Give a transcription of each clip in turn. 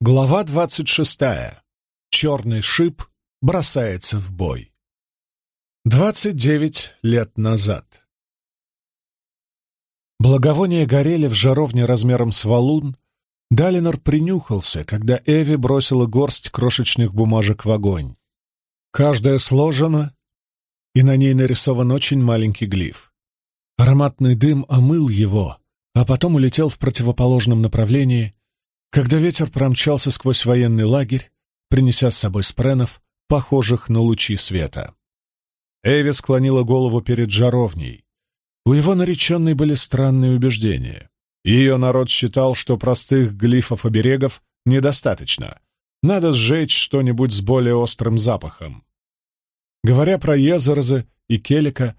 Глава двадцать шестая. Черный шип бросается в бой. Двадцать девять лет назад. Благовония горели в жаровне размером с валун. Далинор принюхался, когда Эви бросила горсть крошечных бумажек в огонь. Каждая сложена, и на ней нарисован очень маленький глиф. Ароматный дым омыл его, а потом улетел в противоположном направлении, когда ветер промчался сквозь военный лагерь, принеся с собой спренов, похожих на лучи света. Эви склонила голову перед жаровней. У его нареченной были странные убеждения. Ее народ считал, что простых глифов оберегов недостаточно. Надо сжечь что-нибудь с более острым запахом. Говоря про Езерза и Келика,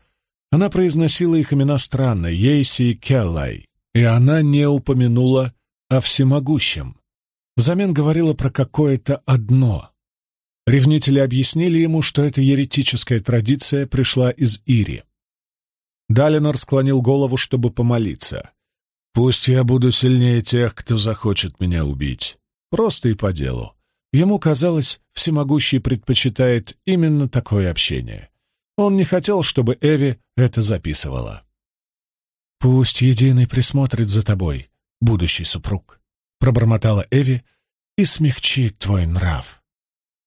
она произносила их имена странно — Ейси и Келлай, и она не упомянула о всемогущем. Взамен говорила про какое-то одно. Ревнители объяснили ему, что эта еретическая традиция пришла из Ири. Далинор склонил голову, чтобы помолиться. «Пусть я буду сильнее тех, кто захочет меня убить. Просто и по делу». Ему казалось, всемогущий предпочитает именно такое общение. Он не хотел, чтобы Эви это записывала. «Пусть Единый присмотрит за тобой, будущий супруг», — пробормотала Эви, — «и смягчит твой нрав».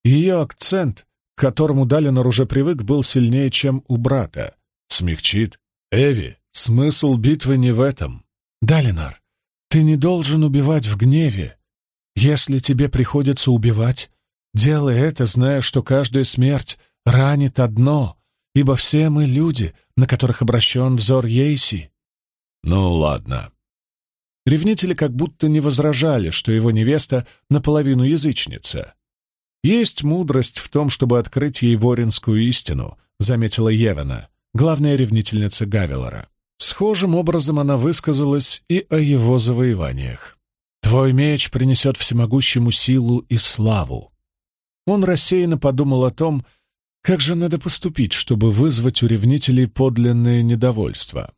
Ее акцент, к которому Далинор уже привык, был сильнее, чем у брата. «Смягчит? Эви, смысл битвы не в этом». «Далинор, ты не должен убивать в гневе. Если тебе приходится убивать, делай это, зная, что каждая смерть ранит одно, ибо все мы люди, на которых обращен взор Ейси». «Ну, ладно», Ревнители как будто не возражали, что его невеста наполовину язычница. «Есть мудрость в том, чтобы открыть ей воринскую истину», — заметила Евена, главная ревнительница Гавелора. Схожим образом она высказалась и о его завоеваниях. «Твой меч принесет всемогущему силу и славу». Он рассеянно подумал о том, как же надо поступить, чтобы вызвать у ревнителей подлинное недовольство.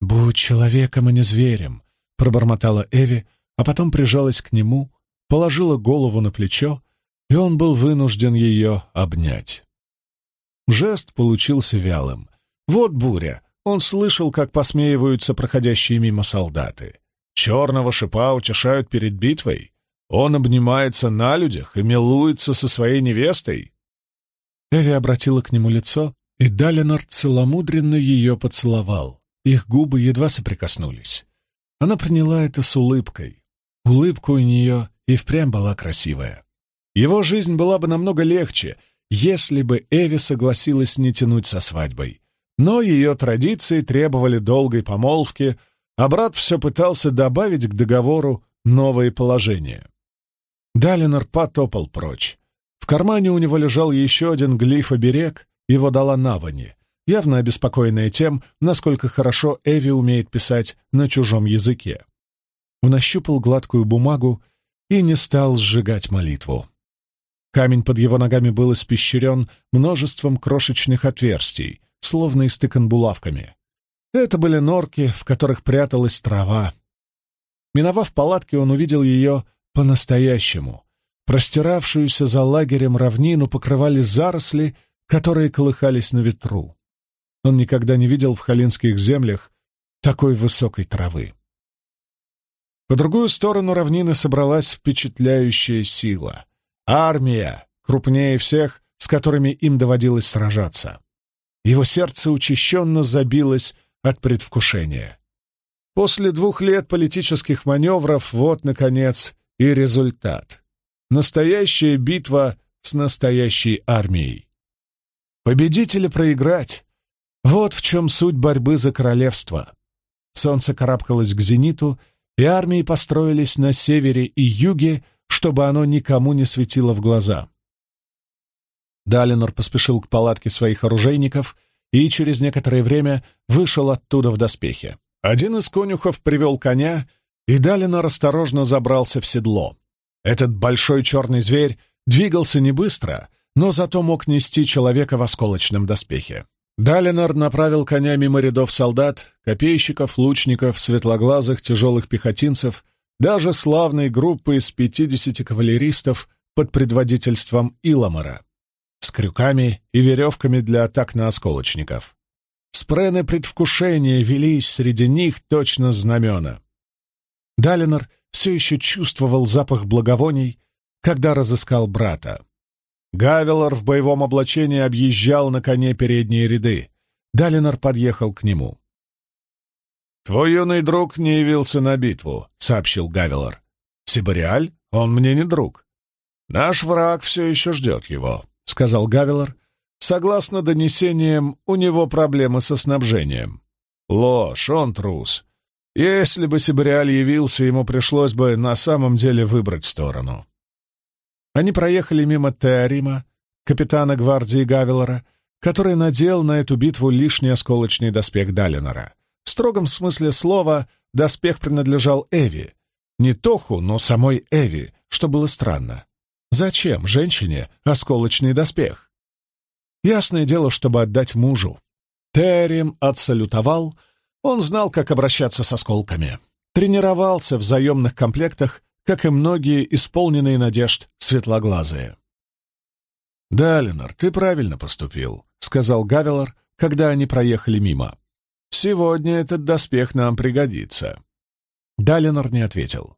«Будь человеком, а не зверем», — пробормотала Эви, а потом прижалась к нему, положила голову на плечо, и он был вынужден ее обнять. Жест получился вялым. Вот буря. Он слышал, как посмеиваются проходящие мимо солдаты. Черного шипа утешают перед битвой. Он обнимается на людях и милуется со своей невестой. Эви обратила к нему лицо, и Далинор целомудренно ее поцеловал. Их губы едва соприкоснулись. Она приняла это с улыбкой. Улыбка у нее и впрямь была красивая. Его жизнь была бы намного легче, если бы Эви согласилась не тянуть со свадьбой. Но ее традиции требовали долгой помолвки, а брат все пытался добавить к договору новые положения. Далинор потопал прочь. В кармане у него лежал еще один глиф-оберег, его дала Навани явно обеспокоенная тем, насколько хорошо Эви умеет писать на чужом языке. Он ощупал гладкую бумагу и не стал сжигать молитву. Камень под его ногами был испещрен множеством крошечных отверстий, словно истыкан булавками. Это были норки, в которых пряталась трава. Миновав палатки, он увидел ее по-настоящему. Простиравшуюся за лагерем равнину покрывали заросли, которые колыхались на ветру. Он никогда не видел в холинских землях такой высокой травы. По другую сторону равнины собралась впечатляющая сила. Армия, крупнее всех, с которыми им доводилось сражаться. Его сердце учащенно забилось от предвкушения. После двух лет политических маневров вот, наконец, и результат. Настоящая битва с настоящей армией. Победить или проиграть вот в чем суть борьбы за королевство. Солнце карабкалось к зениту, и армии построились на севере и юге, чтобы оно никому не светило в глаза. Далинор поспешил к палатке своих оружейников и через некоторое время вышел оттуда в доспехе. Один из конюхов привел коня, и Далинор осторожно забрался в седло. Этот большой черный зверь двигался не быстро, но зато мог нести человека в осколочном доспехе. Далинор направил коня мимо рядов солдат, копейщиков, лучников, светлоглазых, тяжелых пехотинцев, даже славной группы из пятидесяти кавалеристов под предводительством Иламара с крюками и веревками для атак на осколочников. Спрены предвкушения велись среди них точно знамена. Далинор все еще чувствовал запах благовоний, когда разыскал брата. Гавелор в боевом облачении объезжал на коне передние ряды. Далинор подъехал к нему. «Твой юный друг не явился на битву», — сообщил Гавелор. «Сибариаль? Он мне не друг. Наш враг все еще ждет его», — сказал Гавелор. «Согласно донесениям, у него проблемы со снабжением. Ложь, он трус. Если бы Сибариаль явился, ему пришлось бы на самом деле выбрать сторону». Они проехали мимо Теорима, капитана гвардии Гавелора, который надел на эту битву лишний осколочный доспех Далинора. В строгом смысле слова доспех принадлежал Эви. Не Тоху, но самой Эви, что было странно. Зачем женщине осколочный доспех? Ясное дело, чтобы отдать мужу. Терем отсалютовал, он знал, как обращаться с осколками. Тренировался в заемных комплектах, как и многие исполненные надежд светлоглазые. «Да, Ленар, ты правильно поступил», — сказал Гавелор, когда они проехали мимо. Сегодня этот доспех нам пригодится». Далинор не ответил.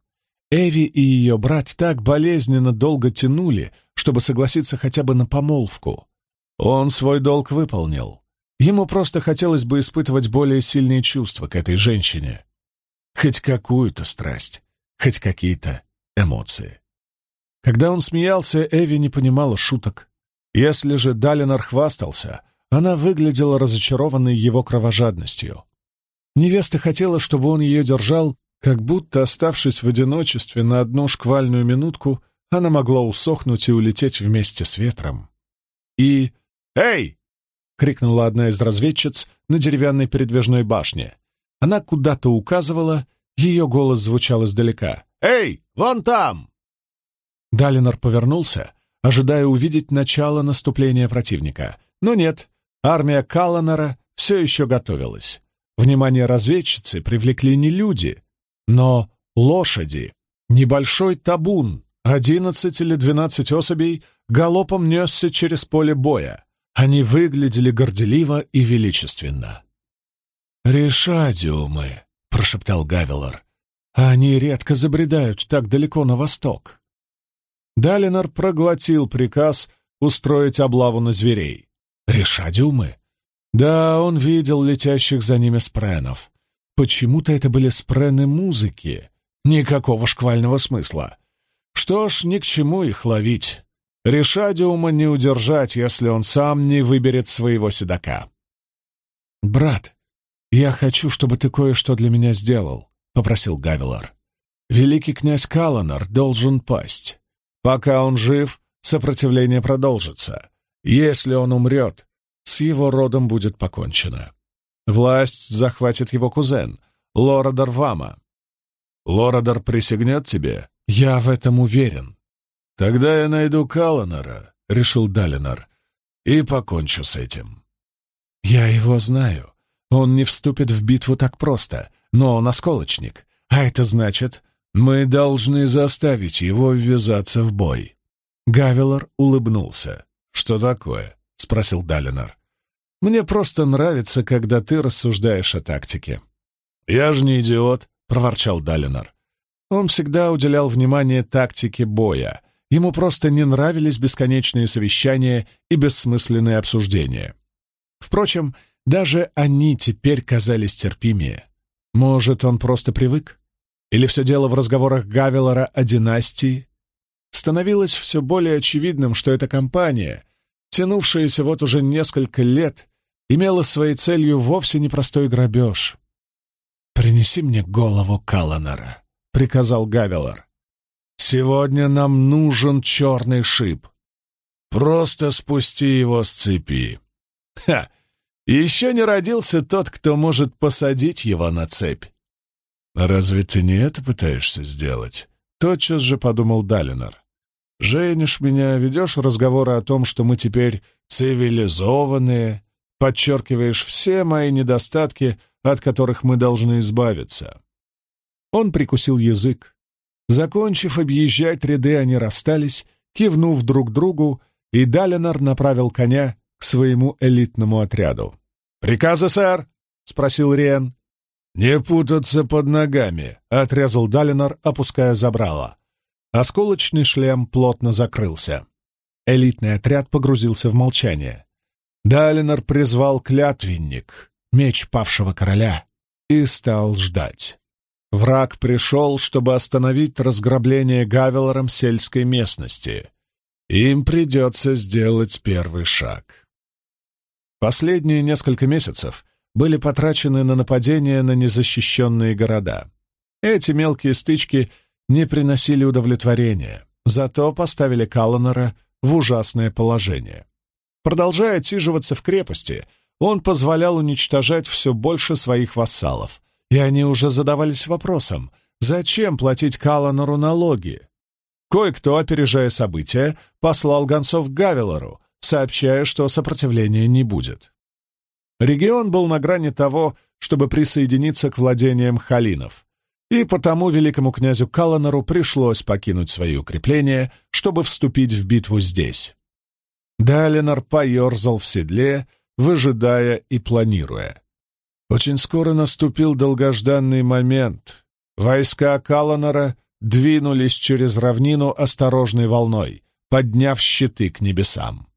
Эви и ее брат так болезненно долго тянули, чтобы согласиться хотя бы на помолвку. Он свой долг выполнил. Ему просто хотелось бы испытывать более сильные чувства к этой женщине. Хоть какую-то страсть, хоть какие-то эмоции. Когда он смеялся, Эви не понимала шуток. Если же Далинор хвастался, она выглядела разочарованной его кровожадностью. Невеста хотела, чтобы он ее держал, как будто, оставшись в одиночестве на одну шквальную минутку, она могла усохнуть и улететь вместе с ветром. И «Эй!» — крикнула одна из разведчиц на деревянной передвижной башне. Она куда-то указывала, ее голос звучал издалека. «Эй, вон там!» Далинор повернулся, ожидая увидеть начало наступления противника. Но нет, Армия Калланера все еще готовилась. Внимание разведчицы привлекли не люди, но лошади. Небольшой табун, одиннадцать или двенадцать особей, галопом несся через поле боя. Они выглядели горделиво и величественно. «Решадиумы», — прошептал Гавелор. «Они редко забредают так далеко на восток». Далинор проглотил приказ устроить облаву на зверей. Решадиумы? Да, он видел летящих за ними спренов. Почему-то это были спрены музыки. Никакого шквального смысла. Что ж, ни к чему их ловить. Решадиума не удержать, если он сам не выберет своего седока. «Брат, я хочу, чтобы ты кое-что для меня сделал», — попросил Гавилар. «Великий князь Каланар должен пасть. Пока он жив, сопротивление продолжится. Если он умрет, с его родом будет покончено. Власть захватит его кузен, Лорадар Вама. Лорадар присягнет тебе? Я в этом уверен. Тогда я найду Каланара, — решил Далинар, — и покончу с этим. Я его знаю. Он не вступит в битву так просто, но он осколочник, а это значит, мы должны заставить его ввязаться в бой. Гавелор улыбнулся. «Что такое?» — спросил Далинар. «Мне просто нравится, когда ты рассуждаешь о тактике». «Я же не идиот», — проворчал Далинар. Он всегда уделял внимание тактике боя. Ему просто не нравились бесконечные совещания и бессмысленные обсуждения. Впрочем, даже они теперь казались терпимее. Может, он просто привык? Или все дело в разговорах Гавелора о династии? Становилось все более очевидным, что эта компания тянувшаяся вот уже несколько лет, имела своей целью вовсе непростой грабеж. «Принеси мне голову Каланара», — приказал Гавелор. «Сегодня нам нужен черный шип. Просто спусти его с цепи». «Ха! Еще не родился тот, кто может посадить его на цепь». «Разве ты не это пытаешься сделать?» — тотчас же подумал Далинор. Женишь меня, ведешь разговоры о том, что мы теперь цивилизованные, подчеркиваешь все мои недостатки, от которых мы должны избавиться. Он прикусил язык. Закончив объезжать ряды, они расстались, кивнув друг другу, и Далинор направил коня к своему элитному отряду. «Приказы, сэр?» — спросил Риен. «Не путаться под ногами», — отрезал Далинор, опуская забрало. Осколочный шлем плотно закрылся. Элитный отряд погрузился в молчание. Далинор призвал клятвенник, меч павшего короля, и стал ждать. Враг пришел, чтобы остановить разграбление Гавелором сельской местности. Им придется сделать первый шаг. Последние несколько месяцев были потрачены на нападения на незащищенные города. Эти мелкие стычки не приносили удовлетворения, зато поставили Калланера в ужасное положение. Продолжая отсиживаться в крепости, он позволял уничтожать все больше своих вассалов, и они уже задавались вопросом, зачем платить Калланеру налоги? Кое-кто, опережая события, послал гонцов к Гавелору, сообщая, что сопротивления не будет. Регион был на грани того, чтобы присоединиться к владениям халинов, и потому великому князю Каланору пришлось покинуть свои укрепления, чтобы вступить в битву здесь. Далинор поерзал в седле, выжидая и планируя. Очень скоро наступил долгожданный момент. Войска Каланора двинулись через равнину осторожной волной, подняв щиты к небесам.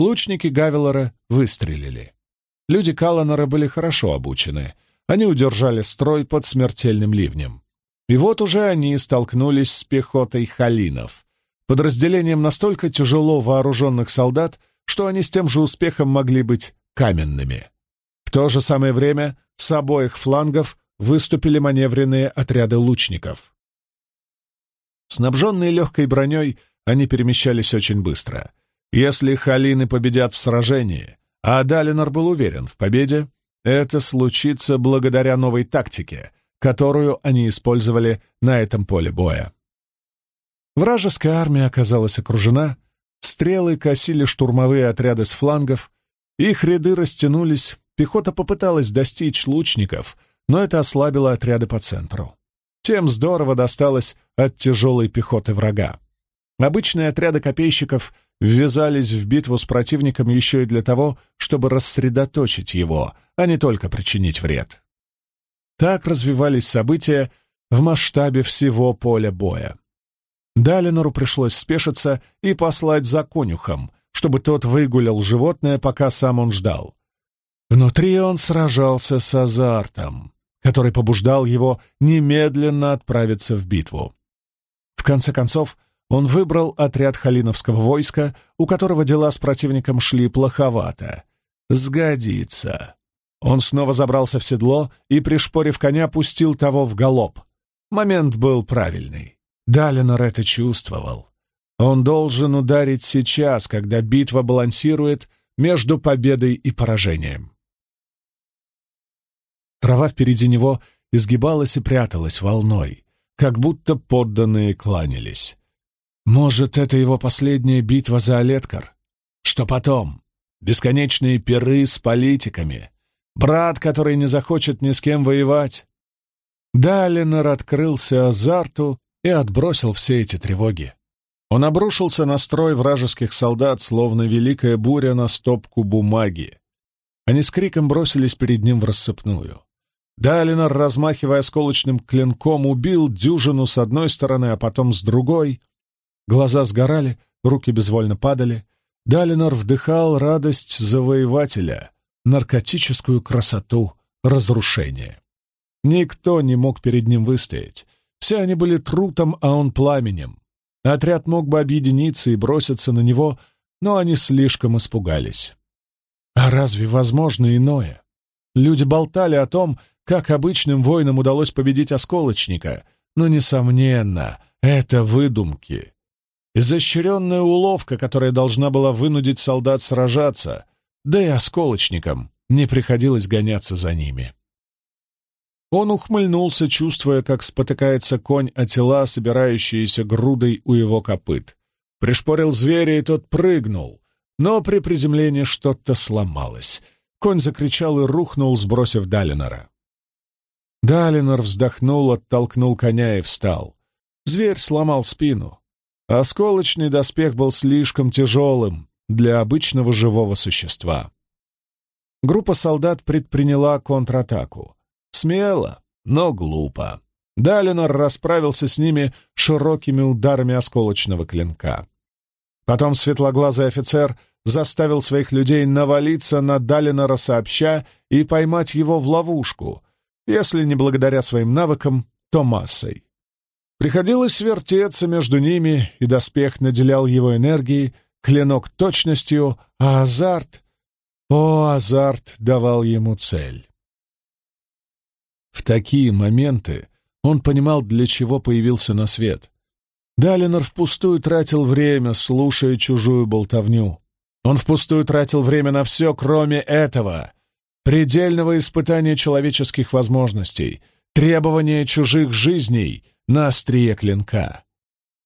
Лучники Гавелора выстрелили. Люди Каланора были хорошо обучены. Они удержали строй под смертельным ливнем. И вот уже они столкнулись с пехотой халинов, подразделением настолько тяжело вооруженных солдат, что они с тем же успехом могли быть каменными. В то же самое время с обоих флангов выступили маневренные отряды лучников. Снабженные легкой броней, они перемещались очень быстро. Если Халины победят в сражении, а Далинор был уверен в победе, это случится благодаря новой тактике, которую они использовали на этом поле боя. Вражеская армия оказалась окружена, стрелы косили штурмовые отряды с флангов, их ряды растянулись, пехота попыталась достичь лучников, но это ослабило отряды по центру. Тем здорово досталось от тяжелой пехоты врага. Обычные отряды копейщиков ввязались в битву с противником еще и для того, чтобы рассредоточить его, а не только причинить вред. Так развивались события в масштабе всего поля боя. Далинору пришлось спешиться и послать за конюхом, чтобы тот выгулял животное, пока сам он ждал. Внутри он сражался с азартом, который побуждал его немедленно отправиться в битву. В конце концов, он выбрал отряд халиновского войска, у которого дела с противником шли плоховато. Сгодится. Он снова забрался в седло и, пришпорив коня, пустил того в галоп. Момент был правильный. Далинор это чувствовал. Он должен ударить сейчас, когда битва балансирует между победой и поражением. Трава впереди него изгибалась и пряталась волной, как будто подданные кланялись. Может, это его последняя битва за Олеткар? Что потом? Бесконечные пиры с политиками? Брат, который не захочет ни с кем воевать? Далинор открылся азарту и отбросил все эти тревоги. Он обрушился на строй вражеских солдат, словно великая буря на стопку бумаги. Они с криком бросились перед ним в рассыпную. Далинор, размахивая осколочным клинком, убил дюжину с одной стороны, а потом с другой. Глаза сгорали, руки безвольно падали. Далинор вдыхал радость завоевателя, наркотическую красоту разрушения. Никто не мог перед ним выстоять. Все они были трутом, а он пламенем. Отряд мог бы объединиться и броситься на него, но они слишком испугались. А разве возможно иное? Люди болтали о том, как обычным воинам удалось победить осколочника, но, несомненно, это выдумки. Изощренная уловка, которая должна была вынудить солдат сражаться, да и осколочникам не приходилось гоняться за ними. Он ухмыльнулся, чувствуя, как спотыкается конь о тела, собирающиеся грудой у его копыт. Пришпорил зверя, и тот прыгнул, но при приземлении что-то сломалось. Конь закричал и рухнул, сбросив Далинора. Далинор вздохнул, оттолкнул коня и встал. Зверь сломал спину. Осколочный доспех был слишком тяжелым для обычного живого существа. Группа солдат предприняла контратаку. Смело, но глупо. Далинор расправился с ними широкими ударами осколочного клинка. Потом светлоглазый офицер заставил своих людей навалиться на Далинора сообща и поймать его в ловушку, если не благодаря своим навыкам, то массой. Приходилось вертеться между ними, и доспех наделял его энергией, клинок точностью, а азарт... О, азарт давал ему цель. В такие моменты он понимал, для чего появился на свет. Далинор впустую тратил время, слушая чужую болтовню. Он впустую тратил время на все, кроме этого. Предельного испытания человеческих возможностей, требования чужих жизней на острие клинка.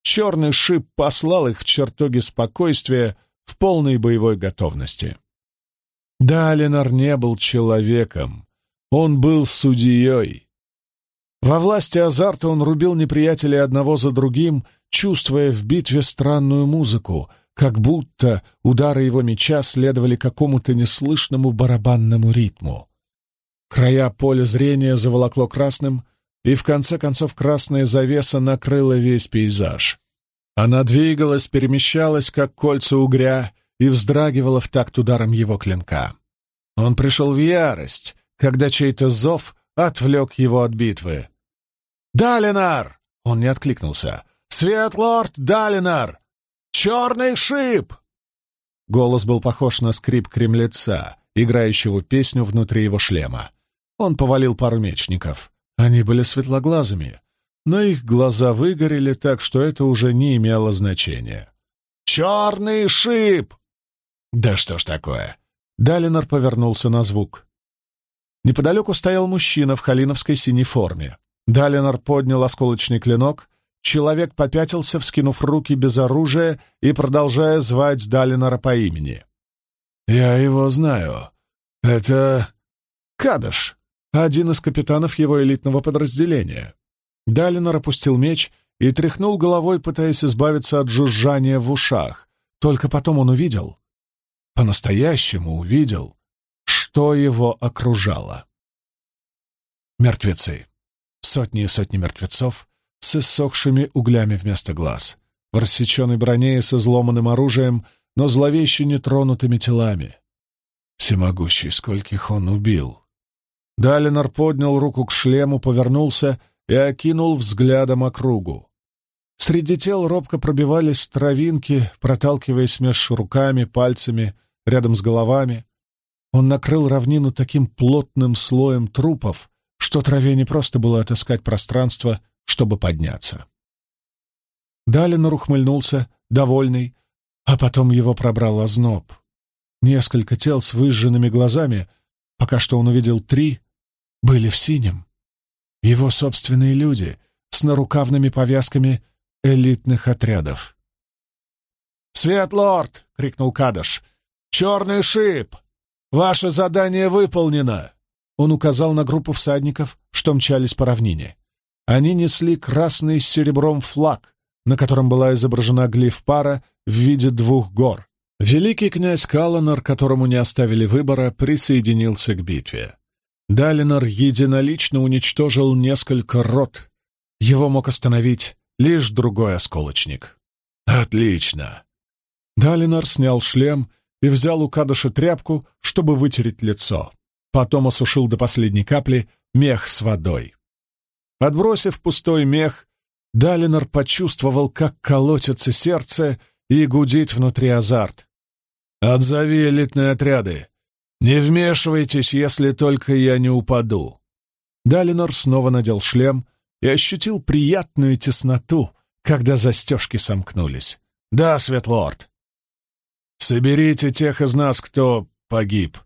Черный шип послал их в чертоги спокойствия в полной боевой готовности. Далинор не был человеком, он был судьей. Во власти азарта он рубил неприятелей одного за другим, чувствуя в битве странную музыку, как будто удары его меча следовали какому-то неслышному барабанному ритму. Края поля зрения заволокло красным, и в конце концов красная завеса накрыла весь пейзаж. Она двигалась, перемещалась, как кольца угря, и вздрагивала в такт ударом его клинка. Он пришел в ярость, когда чей-то зов отвлек его от битвы. «Далинар!» — он не откликнулся. «Светлорд Далинар! Черный шип!» Голос был похож на скрип кремлеца, играющего песню внутри его шлема. Он повалил пару мечников. Они были светлоглазыми, но их глаза выгорели так, что это уже не имело значения. «Черный шип!» «Да что ж такое?» Далинор повернулся на звук. Неподалеку стоял мужчина в халиновской синей форме. Далинор поднял осколочный клинок, человек попятился, вскинув руки без оружия и продолжая звать Далинора по имени. «Я его знаю. Это Кадыш, один из капитанов его элитного подразделения». Далинор опустил меч и тряхнул головой, пытаясь избавиться от жужжания в ушах. Только потом он увидел, по-настоящему увидел, что его окружало. Мертвецы. Сотни и сотни мертвецов с иссохшими углями вместо глаз, в рассеченной броне и с изломанным оружием, но зловеще нетронутыми телами. Всемогущий, скольких он убил. Далинор поднял руку к шлему, повернулся и окинул взглядом округу. Среди тел робко пробивались травинки, проталкиваясь меж руками, пальцами, рядом с головами. Он накрыл равнину таким плотным слоем трупов, что траве не просто было отыскать пространство, чтобы подняться. Далинор ухмыльнулся, довольный, а потом его пробрал озноб. Несколько тел с выжженными глазами, пока что он увидел три, были в синем. Его собственные люди с нарукавными повязками элитных отрядов. «Светлорд!» — крикнул Кадыш. «Черный шип! «Ваше задание выполнено!» Он указал на группу всадников, что мчались по равнине. Они несли красный с серебром флаг, на котором была изображена глиф-пара в виде двух гор. Великий князь Каланар, которому не оставили выбора, присоединился к битве. Далинор единолично уничтожил несколько рот. Его мог остановить лишь другой осколочник. «Отлично!» Далинор снял шлем и взял у Кадыша тряпку, чтобы вытереть лицо. Потом осушил до последней капли мех с водой. Отбросив пустой мех, Далинор почувствовал, как колотится сердце и гудит внутри азарт. «Отзови элитные отряды! Не вмешивайтесь, если только я не упаду!» Далинор снова надел шлем и ощутил приятную тесноту, когда застежки сомкнулись. «Да, Светлорд!» «Соберите тех из нас, кто погиб».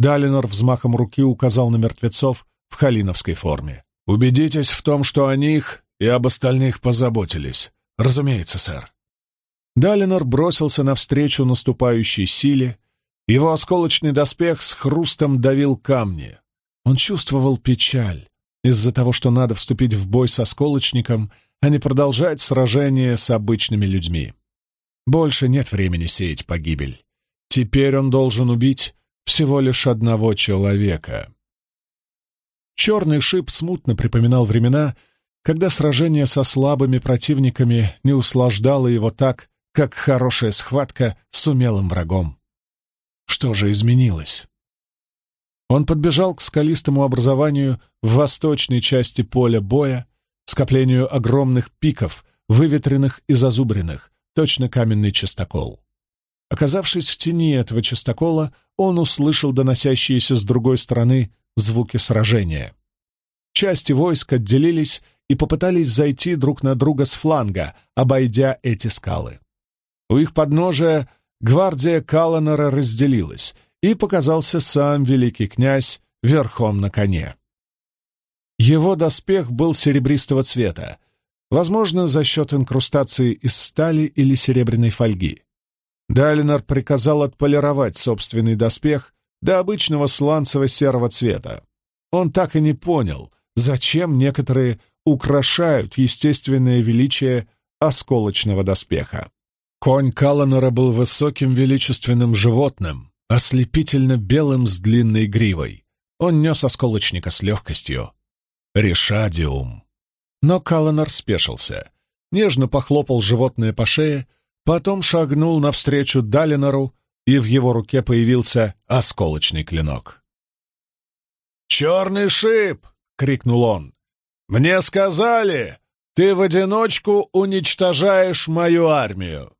Далинор взмахом руки указал на мертвецов в халиновской форме. «Убедитесь в том, что о них и об остальных позаботились. Разумеется, сэр». Далинор бросился навстречу наступающей силе. Его осколочный доспех с хрустом давил камни. Он чувствовал печаль, из-за того, что надо вступить в бой со сколочником, а не продолжать сражение с обычными людьми. Больше нет времени сеять погибель. Теперь он должен убить всего лишь одного человека. Черный шип смутно припоминал времена, когда сражение со слабыми противниками не услаждало его так, как хорошая схватка с умелым врагом. Что же изменилось? Он подбежал к скалистому образованию в восточной части поля боя, скоплению огромных пиков, выветренных и зазубренных, точно каменный частокол. Оказавшись в тени этого частокола, он услышал доносящиеся с другой стороны звуки сражения. Части войск отделились и попытались зайти друг на друга с фланга, обойдя эти скалы. У их подножия гвардия Каланора разделилась, и показался сам великий князь верхом на коне. Его доспех был серебристого цвета, возможно, за счет инкрустации из стали или серебряной фольги. Далинор приказал отполировать собственный доспех до обычного сланцево-серого цвета. Он так и не понял, зачем некоторые украшают естественное величие осколочного доспеха. Конь Каланора был высоким величественным животным, ослепительно белым с длинной гривой. Он нес осколочника с легкостью. Решадиум. Но Каланор спешился, нежно похлопал животное по шее, потом шагнул навстречу Далинору, и в его руке появился осколочный клинок. «Черный шип!» — крикнул он. «Мне сказали, ты в одиночку уничтожаешь мою армию.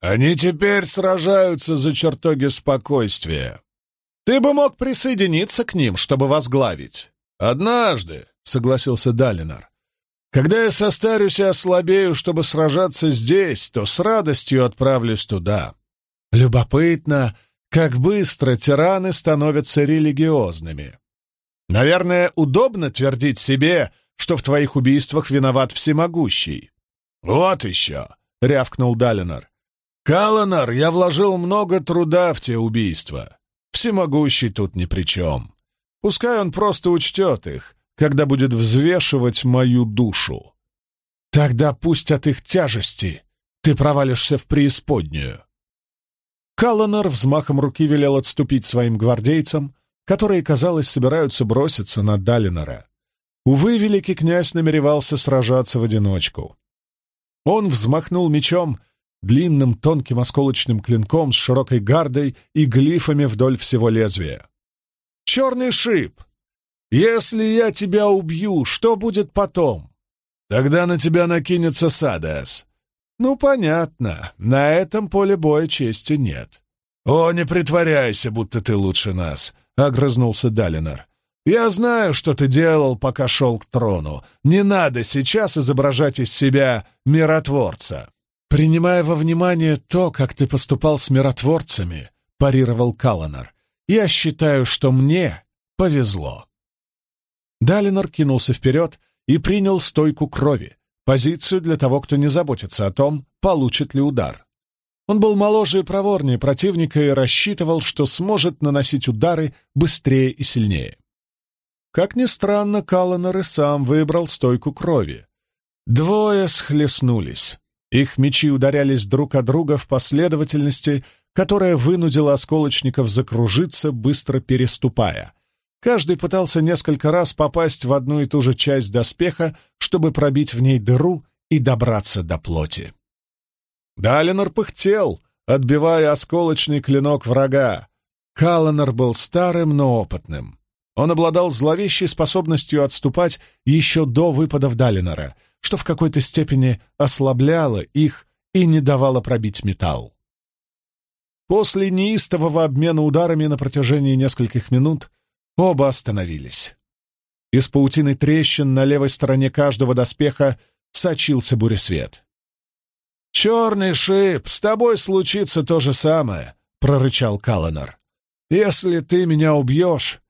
Они теперь сражаются за чертоги спокойствия. Ты бы мог присоединиться к ним, чтобы возглавить. Однажды, — согласился Далинар. «Когда я состарюсь и ослабею, чтобы сражаться здесь, то с радостью отправлюсь туда. Любопытно, как быстро тираны становятся религиозными. Наверное, удобно твердить себе, что в твоих убийствах виноват всемогущий». «Вот еще!» — рявкнул Далинар. «Каланар, я вложил много труда в те убийства. Всемогущий тут ни при чем. Пускай он просто учтет их, когда будет взвешивать мою душу. Тогда пусть от их тяжести ты провалишься в преисподнюю. Калланер взмахом руки велел отступить своим гвардейцам, которые, казалось, собираются броситься на Далинора. Увы, великий князь намеревался сражаться в одиночку. Он взмахнул мечом, длинным тонким осколочным клинком с широкой гардой и глифами вдоль всего лезвия. «Черный шип! Если я тебя убью, что будет потом? Тогда на тебя накинется Садас. Ну, понятно, на этом поле боя чести нет. О, не притворяйся, будто ты лучше нас, — огрызнулся Далинар. Я знаю, что ты делал, пока шел к трону. Не надо сейчас изображать из себя миротворца. Принимая во внимание то, как ты поступал с миротворцами, — парировал Каланар, — я считаю, что мне повезло. Далинор кинулся вперед и принял стойку крови, позицию для того, кто не заботится о том, получит ли удар. Он был моложе и проворнее противника и рассчитывал, что сможет наносить удары быстрее и сильнее. Как ни странно, Калланер и сам выбрал стойку крови. Двое схлестнулись. Их мечи ударялись друг о друга в последовательности, которая вынудила осколочников закружиться, быстро переступая. Каждый пытался несколько раз попасть в одну и ту же часть доспеха, чтобы пробить в ней дыру и добраться до плоти. Далинор пыхтел, отбивая осколочный клинок врага. Каланор был старым, но опытным. Он обладал зловещей способностью отступать еще до выпадов Далинора, что в какой-то степени ослабляло их и не давало пробить металл. После неистового обмена ударами на протяжении нескольких минут Оба остановились. Из паутины трещин на левой стороне каждого доспеха сочился буресвет. «Черный шип, с тобой случится то же самое», — прорычал Каланар. «Если ты меня убьешь,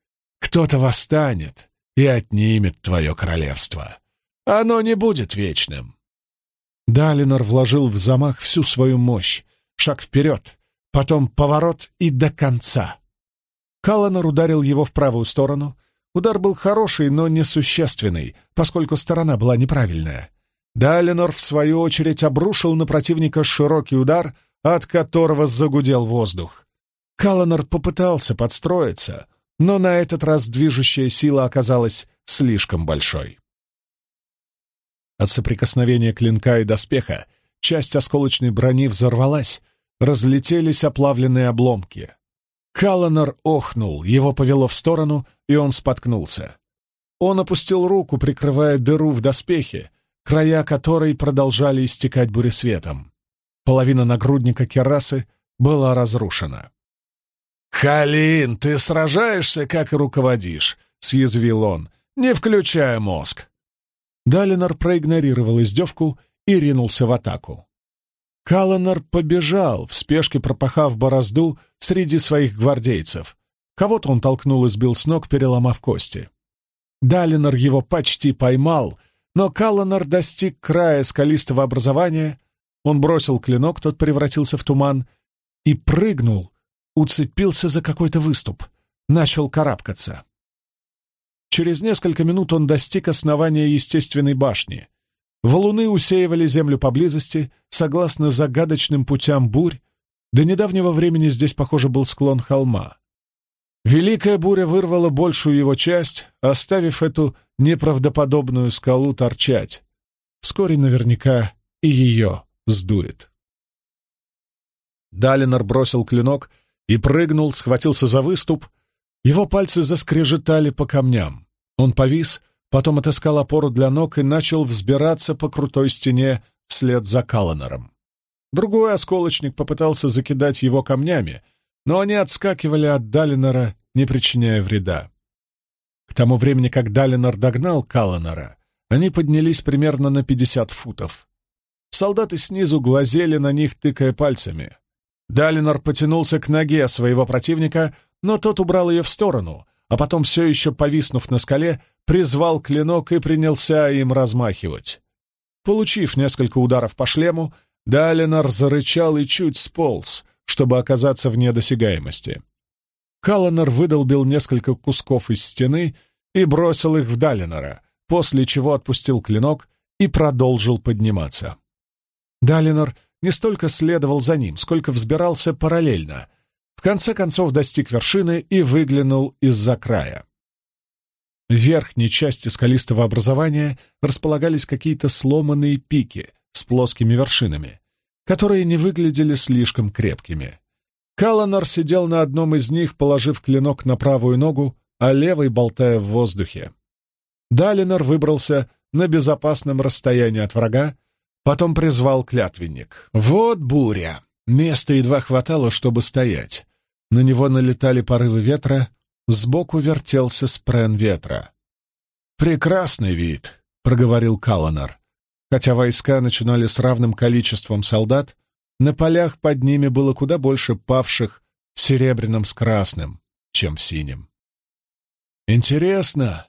кто-то восстанет и отнимет твое королевство. Оно не будет вечным». Далинор вложил в замах всю свою мощь, шаг вперед, потом поворот и до конца. Каланор ударил его в правую сторону, Удар был хороший, но несущественный, поскольку сторона была неправильная. Далинор, в свою очередь, обрушил на противника широкий удар, от которого загудел воздух. Каланор попытался подстроиться, но на этот раз движущая сила оказалась слишком большой. От соприкосновения клинка и доспеха часть осколочной брони взорвалась, разлетелись оплавленные обломки. Каланор охнул, его повело в сторону, и он споткнулся. Он опустил руку, прикрывая дыру в доспехе, края которой продолжали истекать буресветом. Половина нагрудника керасы была разрушена. «Халин, ты сражаешься, как и руководишь», — съязвил он, не включая мозг. Далинор проигнорировал издевку и ринулся в атаку. Каланар побежал, в спешке пропахав борозду среди своих гвардейцев. Кого-то он толкнул и сбил с ног, переломав кости. Далинор его почти поймал, но Каланар достиг края скалистого образования. Он бросил клинок, тот превратился в туман, и прыгнул, уцепился за какой-то выступ, начал карабкаться. Через несколько минут он достиг основания естественной башни. Валуны усеивали землю поблизости, согласно загадочным путям бурь. До недавнего времени здесь, похоже, был склон холма. Великая буря вырвала большую его часть, оставив эту неправдоподобную скалу торчать. Вскоре наверняка и ее сдует. Далинор бросил клинок и прыгнул, схватился за выступ. Его пальцы заскрежетали по камням. Он повис, потом отыскал опору для ног и начал взбираться по крутой стене вслед за Калланером. Другой осколочник попытался закидать его камнями, но они отскакивали от Далинора, не причиняя вреда. К тому времени, как Далинор догнал Калланера, они поднялись примерно на пятьдесят футов. Солдаты снизу глазели на них, тыкая пальцами. Далинор потянулся к ноге своего противника, но тот убрал ее в сторону, а потом, все еще повиснув на скале, призвал клинок и принялся им размахивать. Получив несколько ударов по шлему, Далинор зарычал и чуть сполз, чтобы оказаться вне досягаемости. Калланер выдолбил несколько кусков из стены и бросил их в Далинора, после чего отпустил клинок и продолжил подниматься. Далинор не столько следовал за ним, сколько взбирался параллельно. В конце концов достиг вершины и выглянул из-за края. В верхней части скалистого образования располагались какие-то сломанные пики с плоскими вершинами, которые не выглядели слишком крепкими. Каланар сидел на одном из них, положив клинок на правую ногу, а левой болтая в воздухе. Далинор выбрался на безопасном расстоянии от врага, потом призвал клятвенник. «Вот буря!» Места едва хватало, чтобы стоять. На него налетали порывы ветра, Сбоку вертелся спрен ветра. «Прекрасный вид», — проговорил Каланар. Хотя войска начинали с равным количеством солдат, на полях под ними было куда больше павших серебряным с красным, чем в синем. Интересно,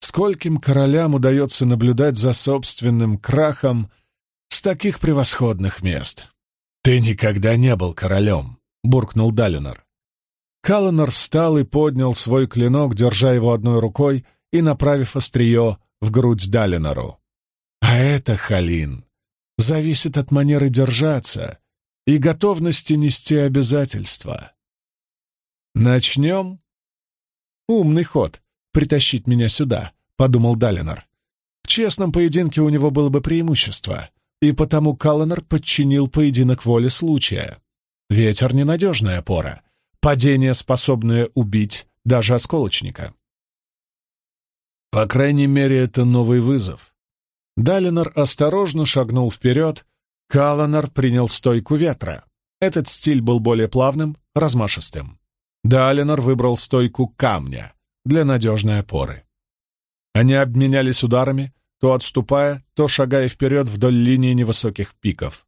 скольким королям удается наблюдать за собственным крахом с таких превосходных мест? «Ты никогда не был королем», — буркнул Далинор. Калланер встал и поднял свой клинок, держа его одной рукой и направив острие в грудь Далинору. А это, Халин, зависит от манеры держаться и готовности нести обязательства. Начнем? Умный ход — притащить меня сюда, — подумал Далинор. В честном поединке у него было бы преимущество, и потому Калланер подчинил поединок воле случая. Ветер — ненадежная опора, падение, способное убить даже осколочника. По крайней мере, это новый вызов. Далинор осторожно шагнул вперед, Каланар принял стойку ветра. Этот стиль был более плавным, размашистым. Далинор выбрал стойку камня для надежной опоры. Они обменялись ударами, то отступая, то шагая вперед вдоль линии невысоких пиков.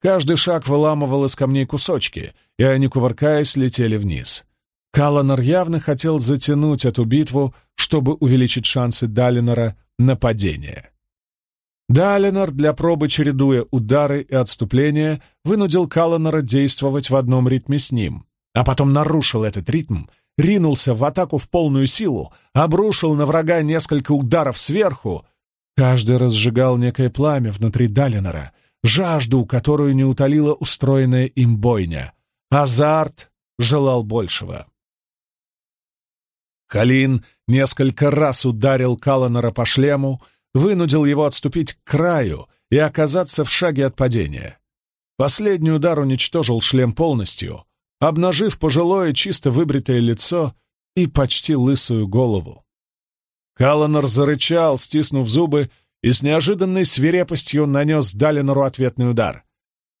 Каждый шаг выламывал из камней кусочки, и они, кувыркаясь, летели вниз. Каланар явно хотел затянуть эту битву, чтобы увеличить шансы Далинора на падение. Далинор, для пробы чередуя удары и отступления, вынудил Каланора действовать в одном ритме с ним, а потом нарушил этот ритм, ринулся в атаку в полную силу, обрушил на врага несколько ударов сверху. Каждый разжигал некое пламя внутри Далинора, жажду, которую не утолила устроенная им бойня. Азарт желал большего. Калин несколько раз ударил Каланора по шлему, вынудил его отступить к краю и оказаться в шаге от падения. Последний удар уничтожил шлем полностью, обнажив пожилое чисто выбритое лицо и почти лысую голову. Каланор зарычал, стиснув зубы, и с неожиданной свирепостью нанес Далинору ответный удар.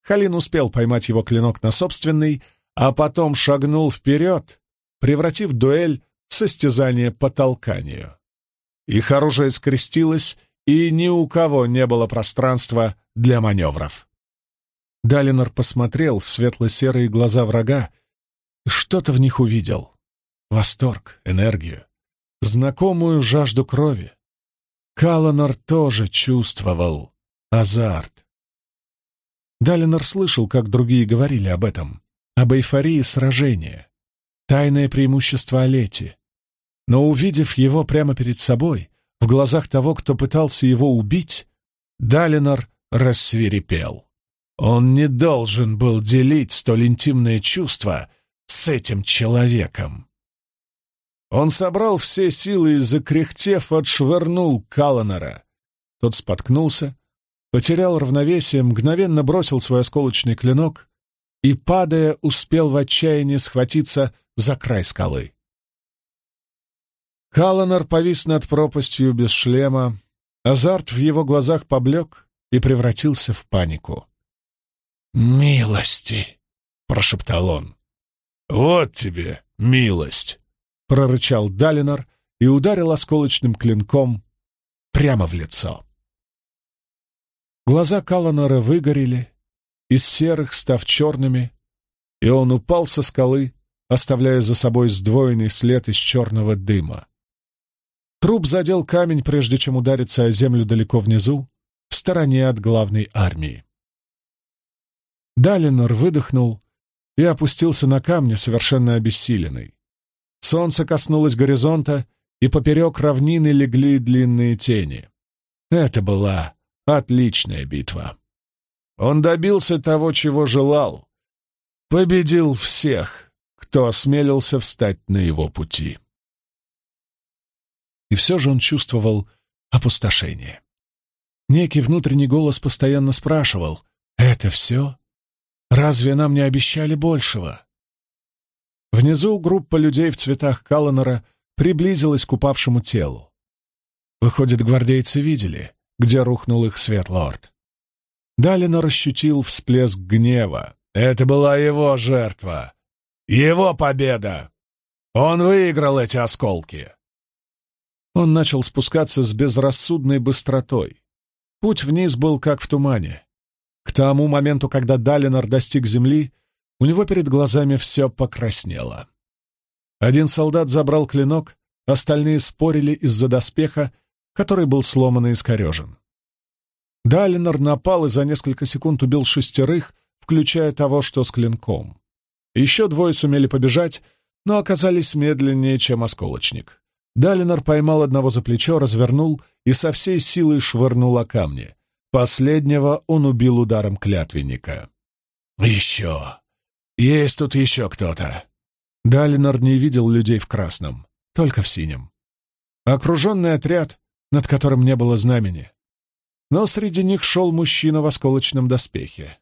Халин успел поймать его клинок на собственный, а потом шагнул вперед, превратив дуэль в состязание по толканию. Их оружие скрестилось, и ни у кого не было пространства для маневров. Далинор посмотрел в светло-серые глаза врага и что-то в них увидел. Восторг, энергию, знакомую жажду крови. Каланор тоже чувствовал азарт. Далинор слышал, как другие говорили об этом, об эйфории сражения, тайное преимущество Олети. Но увидев его прямо перед собой, в глазах того, кто пытался его убить, Далинор рассверепел. Он не должен был делить столь интимные чувства с этим человеком. Он собрал все силы и, закряхтев, отшвырнул Каланера. Тот споткнулся, потерял равновесие, мгновенно бросил свой осколочный клинок и, падая, успел в отчаянии схватиться за край скалы. Каланер повис над пропастью без шлема, азарт в его глазах поблек и превратился в панику. «Милости!» — прошептал он. «Вот тебе милость!» — прорычал Далинор и ударил осколочным клинком прямо в лицо. Глаза Каланора выгорели, из серых став черными, и он упал со скалы, оставляя за собой сдвоенный след из черного дыма. Труп задел камень, прежде чем удариться о землю далеко внизу, в стороне от главной армии. Далинор выдохнул и опустился на камни, совершенно обессиленный. Солнце коснулось горизонта, и поперек равнины легли длинные тени. Это была отличная битва. Он добился того, чего желал. Победил всех, кто осмелился встать на его пути. И все же он чувствовал опустошение. Некий внутренний голос постоянно спрашивал «Это все? Разве нам не обещали большего?» Внизу группа людей в цветах Калланера приблизилась к упавшему телу. Выходит, гвардейцы видели, где рухнул их светлорд. Далинор ощутил всплеск гнева. Это была его жертва. Его победа. Он выиграл эти осколки. Он начал спускаться с безрассудной быстротой. Путь вниз был как в тумане. К тому моменту, когда Далинор достиг земли, у него перед глазами все покраснело. Один солдат забрал клинок, остальные спорили из-за доспеха, который был сломан и искорежен. Далинор напал и за несколько секунд убил шестерых, включая того, что с клинком. Еще двое сумели побежать, но оказались медленнее, чем осколочник. Далинор поймал одного за плечо, развернул и со всей силой швырнул о камни. Последнего он убил ударом клятвенника. «Еще! Есть тут еще кто-то!» Далинор не видел людей в красном, только в синем. Окруженный отряд, над которым не было знамени. Но среди них шел мужчина в осколочном доспехе.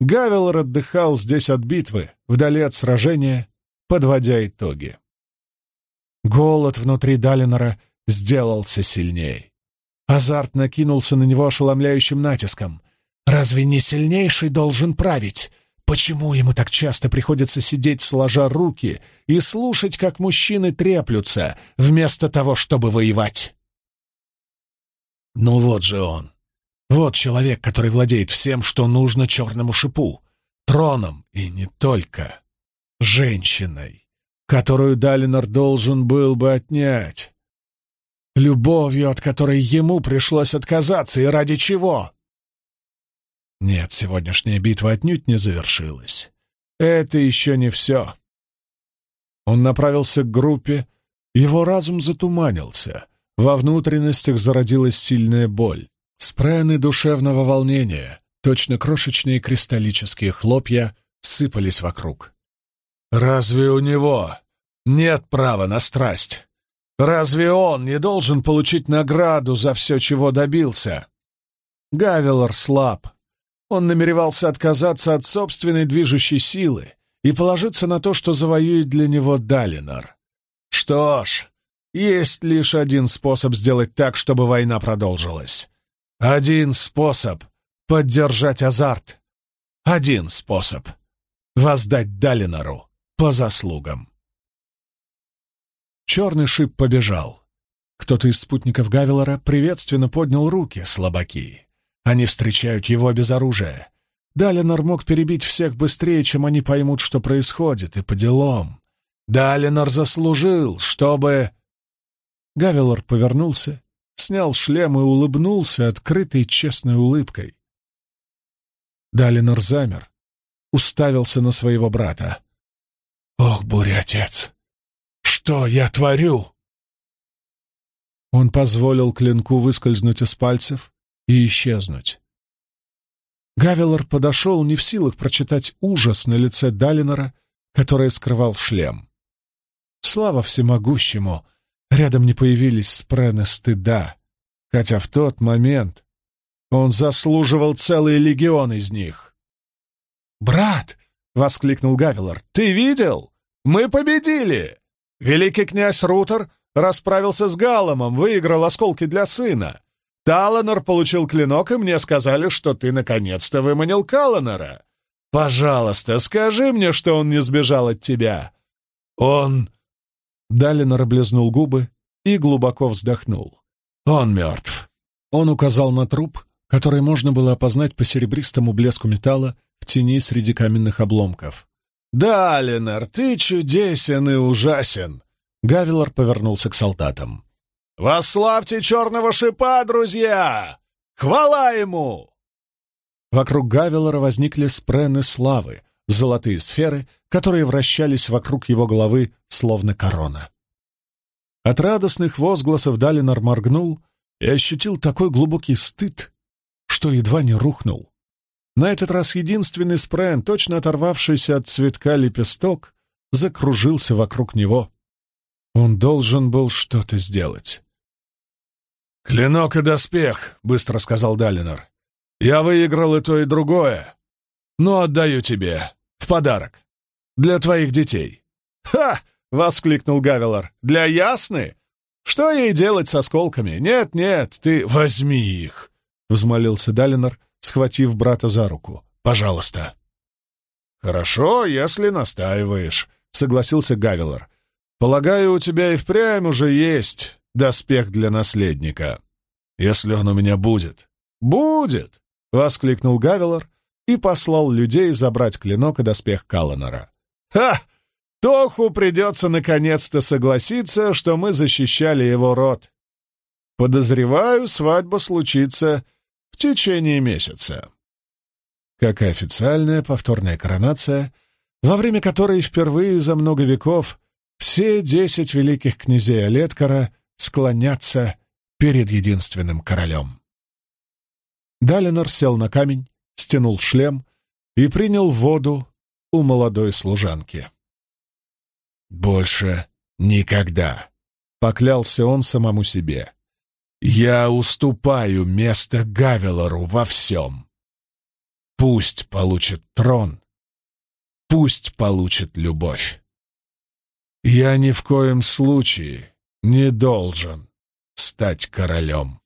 Гавелор отдыхал здесь от битвы, вдали от сражения, подводя итоги. Голод внутри Далинора сделался сильней. Азарт накинулся на него ошеломляющим натиском. Разве не сильнейший должен править? Почему ему так часто приходится сидеть сложа руки и слушать, как мужчины треплются, вместо того, чтобы воевать? Ну вот же он. Вот человек, который владеет всем, что нужно черному шипу, троном и не только, женщиной, которую Далинор должен был бы отнять любовью, от которой ему пришлось отказаться, и ради чего? Нет, сегодняшняя битва отнюдь не завершилась. Это еще не все. Он направился к группе, его разум затуманился, во внутренностях зародилась сильная боль, спрены душевного волнения, точно крошечные кристаллические хлопья сыпались вокруг. «Разве у него нет права на страсть? Разве он не должен получить награду за все, чего добился?» Гавелор слаб. Он намеревался отказаться от собственной движущей силы и положиться на то, что завоюет для него Далинор. Что ж, есть лишь один способ сделать так, чтобы война продолжилась. Один способ — поддержать азарт. Один способ — воздать Далинору по заслугам. Черный шип побежал. Кто-то из спутников Гавелора приветственно поднял руки, слабаки. Они встречают его без оружия. Далинор мог перебить всех быстрее, чем они поймут, что происходит, и по делам. Далинор заслужил, чтобы... Гавелор повернулся, снял шлем и улыбнулся открытой честной улыбкой. Далинор замер, уставился на своего брата. «Ох, буря, отец! Что я творю?» Он позволил клинку выскользнуть из пальцев и исчезнуть. Гавелор подошел не в силах прочитать ужас на лице Далинора, которое скрывал шлем. Слава всемогущему, рядом не появились спрены стыда, хотя в тот момент он заслуживал целый легион из них. «Брат!» — воскликнул Гавелор. «Ты видел? Мы победили! Великий князь Рутер расправился с Галломом, выиграл осколки для сына. Таланор получил клинок, и мне сказали, что ты наконец-то выманил Каланора. Пожалуйста, скажи мне, что он не сбежал от тебя. Он...» Далинор облизнул губы и глубоко вздохнул. «Он мертв». Он указал на труп, который можно было опознать по серебристому блеску металла в тени среди каменных обломков. «Да, ты чудесен и ужасен!» Гавилор повернулся к солдатам. «Восславьте черного шипа, друзья! Хвала ему!» Вокруг Гавелора возникли спрены славы, золотые сферы, которые вращались вокруг его головы, словно корона. От радостных возгласов Далинор моргнул и ощутил такой глубокий стыд, что едва не рухнул. На этот раз единственный спрен, точно оторвавшийся от цветка лепесток, закружился вокруг него. Он должен был что-то сделать. «Клинок и доспех», — быстро сказал Далинор. «Я выиграл и то, и другое, но отдаю тебе в подарок для твоих детей». «Ха!» — воскликнул Гавелор. «Для Ясны? Что ей делать с осколками? Нет, нет, ты возьми их!» — взмолился Далинор, схватив брата за руку. «Пожалуйста». «Хорошо, если настаиваешь», — согласился Гавелор. «Полагаю, у тебя и впрямь уже есть доспех для наследника. Если он у меня будет. Будет! воскликнул Гавелор и послал людей забрать клинок и доспех Каланора. Ха! Тоху придется наконец-то согласиться, что мы защищали его род. Подозреваю, свадьба случится в течение месяца. Как и официальная повторная коронация, во время которой впервые за много веков все десять великих князей Олеткара склонятся перед единственным королем. Далинор сел на камень, стянул шлем и принял воду у молодой служанки. «Больше никогда», — поклялся он самому себе. «Я уступаю место Гавелору во всем. Пусть получит трон, пусть получит любовь. Я ни в коем случае не должен стать королем.